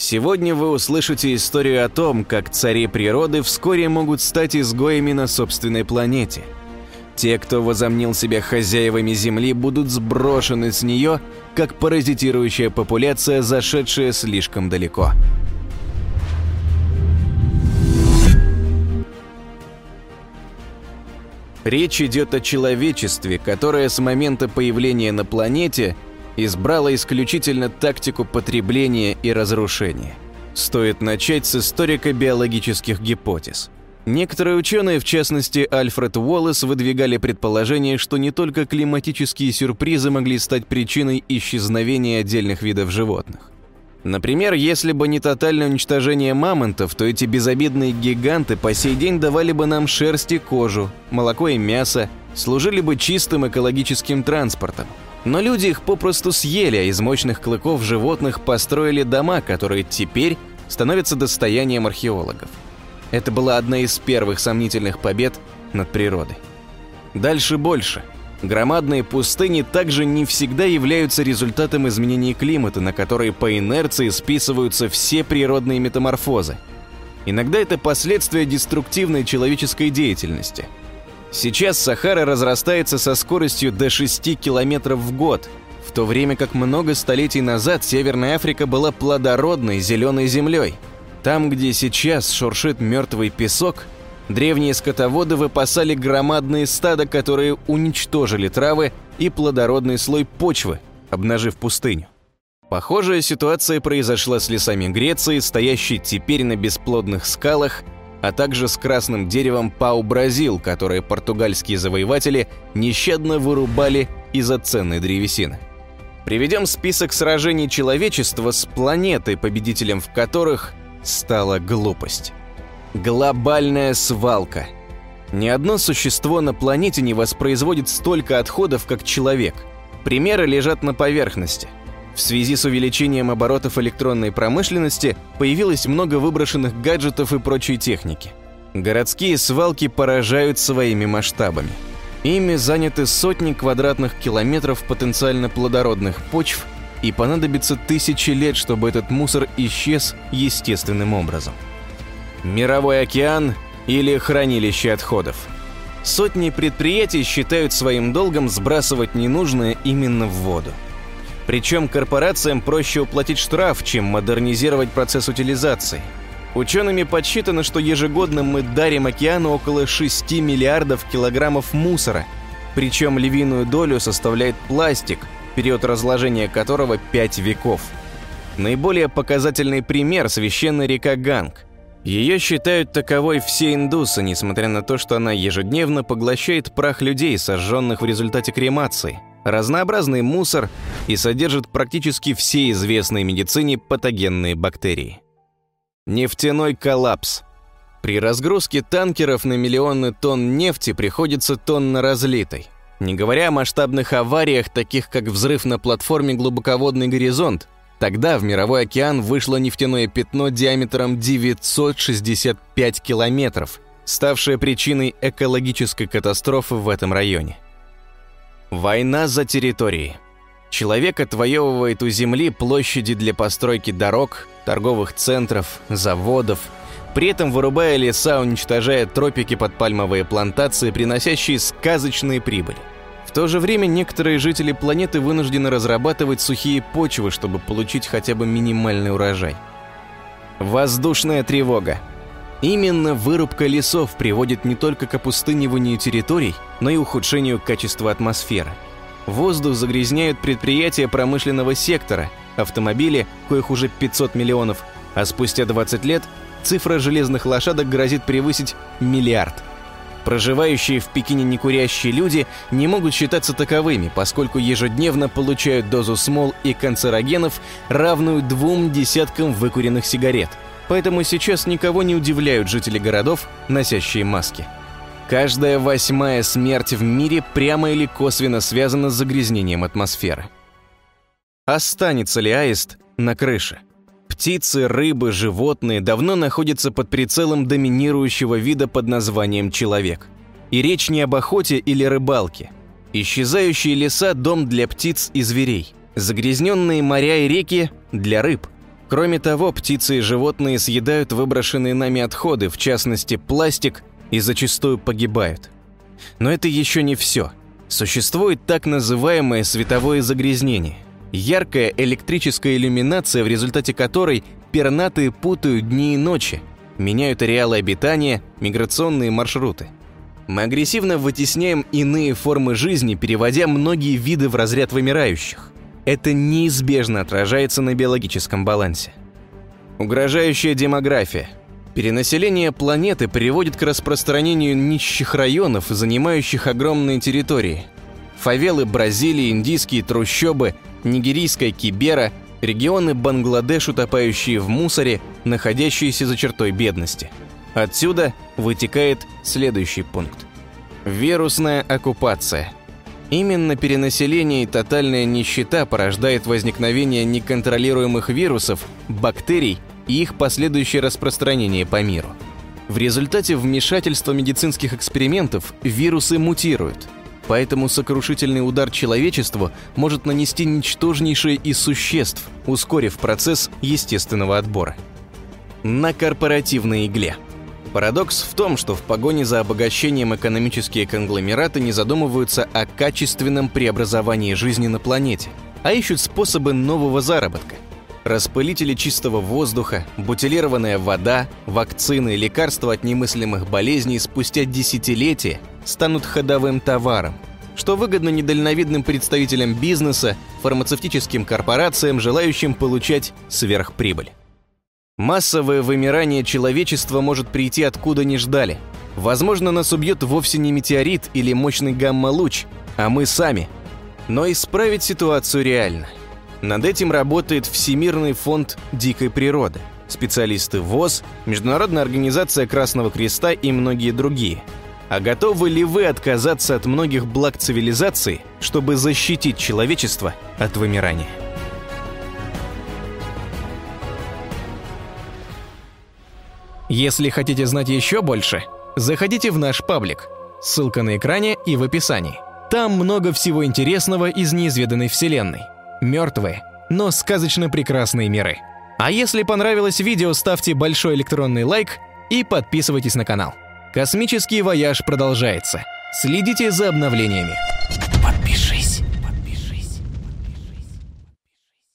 Сегодня вы услышите историю о том, как цари природы вскоре могут стать изгоями на собственной планете. Те, кто возомнил себя хозяевами Земли, будут сброшены с нее, как паразитирующая популяция, зашедшая слишком далеко. Речь идет о человечестве, которое с момента появления на планете избрало исключительно тактику потребления и разрушения. Стоит начать с историко-биологических гипотез. Некоторые ученые, в частности Альфред Уоллес, выдвигали предположение, что не только климатические сюрпризы могли стать причиной исчезновения отдельных видов животных. Например, если бы не тотальное уничтожение мамонтов, то эти безобидные гиганты по сей день давали бы нам шерсть и кожу, молоко и мясо, служили бы чистым экологическим транспортом. Но люди их попросту съели, а из мощных клыков животных построили дома, которые теперь становятся достоянием археологов. Это была одна из первых сомнительных побед над природой. Дальше больше – Громадные пустыни также не всегда являются результатом изменений климата, на которые по инерции списываются все природные метаморфозы. Иногда это последствия деструктивной человеческой деятельности. Сейчас Сахара разрастается со скоростью до 6 километров в год, в то время как много столетий назад Северная Африка была плодородной зеленой землей. Там, где сейчас шуршит мертвый песок – Древние скотоводы выпасали громадные стада, которые уничтожили травы и плодородный слой почвы, обнажив пустыню. Похожая ситуация произошла с лесами Греции, стоящей теперь на бесплодных скалах, а также с красным деревом Пау-Бразил, которое португальские завоеватели нещадно вырубали из-за ценной древесины. Приведем список сражений человечества с планетой, победителем в которых стала глупость. Глобальная свалка. Ни одно существо на планете не воспроизводит столько отходов, как человек. Примеры лежат на поверхности. В связи с увеличением оборотов электронной промышленности появилось много выброшенных гаджетов и прочей техники. Городские свалки поражают своими масштабами. Ими заняты сотни квадратных километров потенциально плодородных почв, и понадобится тысячи лет, чтобы этот мусор исчез естественным образом. Мировой океан или хранилище отходов. Сотни предприятий считают своим долгом сбрасывать ненужное именно в воду. Причем корпорациям проще уплатить штраф, чем модернизировать процесс утилизации. Учеными подсчитано, что ежегодно мы дарим океану около 6 миллиардов килограммов мусора, причем львиную долю составляет пластик, период разложения которого 5 веков. Наиболее показательный пример – священная река Ганг. Ее считают таковой все индусы, несмотря на то, что она ежедневно поглощает прах людей, сожженных в результате кремации, разнообразный мусор и содержит практически все известные медицине патогенные бактерии. Нефтяной коллапс. При разгрузке танкеров на миллионы тонн нефти приходится тонна разлитой. Не говоря о масштабных авариях, таких как взрыв на платформе «Глубоководный горизонт», Тогда в мировой океан вышло нефтяное пятно диаметром 965 километров, ставшее причиной экологической катастрофы в этом районе. Война за территории. Человек отвоевывает у земли площади для постройки дорог, торговых центров, заводов, при этом вырубая леса, уничтожая тропики под пальмовые плантации, приносящие сказочные прибыли. В то же время некоторые жители планеты вынуждены разрабатывать сухие почвы, чтобы получить хотя бы минимальный урожай. Воздушная тревога. Именно вырубка лесов приводит не только к опустыниванию территорий, но и ухудшению качества атмосферы. Воздух загрязняют предприятия промышленного сектора, автомобили, коих уже 500 миллионов, а спустя 20 лет цифра железных лошадок грозит превысить миллиард. Проживающие в Пекине некурящие люди не могут считаться таковыми, поскольку ежедневно получают дозу смол и канцерогенов, равную двум десяткам выкуренных сигарет. Поэтому сейчас никого не удивляют жители городов, носящие маски. Каждая восьмая смерть в мире прямо или косвенно связана с загрязнением атмосферы. Останется ли аист на крыше? Птицы, рыбы, животные давно находятся под прицелом доминирующего вида под названием человек. И речь не об охоте или рыбалке. Исчезающие леса – дом для птиц и зверей. Загрязненные моря и реки – для рыб. Кроме того, птицы и животные съедают выброшенные нами отходы, в частности пластик, и зачастую погибают. Но это еще не все. Существует так называемое световое загрязнение. Яркая электрическая иллюминация, в результате которой пернатые путают дни и ночи, меняют ареалы обитания, миграционные маршруты. Мы агрессивно вытесняем иные формы жизни, переводя многие виды в разряд вымирающих. Это неизбежно отражается на биологическом балансе. Угрожающая демография. Перенаселение планеты приводит к распространению нищих районов, занимающих огромные территории. Фавелы Бразилии, индийские трущобы, нигерийская Кибера, регионы Бангладеш, утопающие в мусоре, находящиеся за чертой бедности. Отсюда вытекает следующий пункт. Вирусная оккупация. Именно перенаселение и тотальная нищета порождает возникновение неконтролируемых вирусов, бактерий и их последующее распространение по миру. В результате вмешательства медицинских экспериментов вирусы мутируют, поэтому сокрушительный удар человечеству может нанести ничтожнейшее из существ, ускорив процесс естественного отбора. На корпоративной игле. Парадокс в том, что в погоне за обогащением экономические конгломераты не задумываются о качественном преобразовании жизни на планете, а ищут способы нового заработка – Распылители чистого воздуха, бутилированная вода, вакцины, лекарства от немыслимых болезней спустя десятилетия станут ходовым товаром, что выгодно недальновидным представителям бизнеса, фармацевтическим корпорациям, желающим получать сверхприбыль. Массовое вымирание человечества может прийти откуда не ждали. Возможно, нас убьет вовсе не метеорит или мощный гамма-луч, а мы сами. Но исправить ситуацию реально. Над этим работает Всемирный фонд дикой природы, специалисты ВОЗ, Международная организация Красного Креста и многие другие. А готовы ли вы отказаться от многих благ цивилизации, чтобы защитить человечество от вымирания? Если хотите знать еще больше, заходите в наш паблик. Ссылка на экране и в описании. Там много всего интересного из неизведанной вселенной – мертвые, но сказочно прекрасные миры. А если понравилось видео, ставьте большой электронный лайк и подписывайтесь на канал. Космический вояж продолжается. Следите за обновлениями. Подпишись.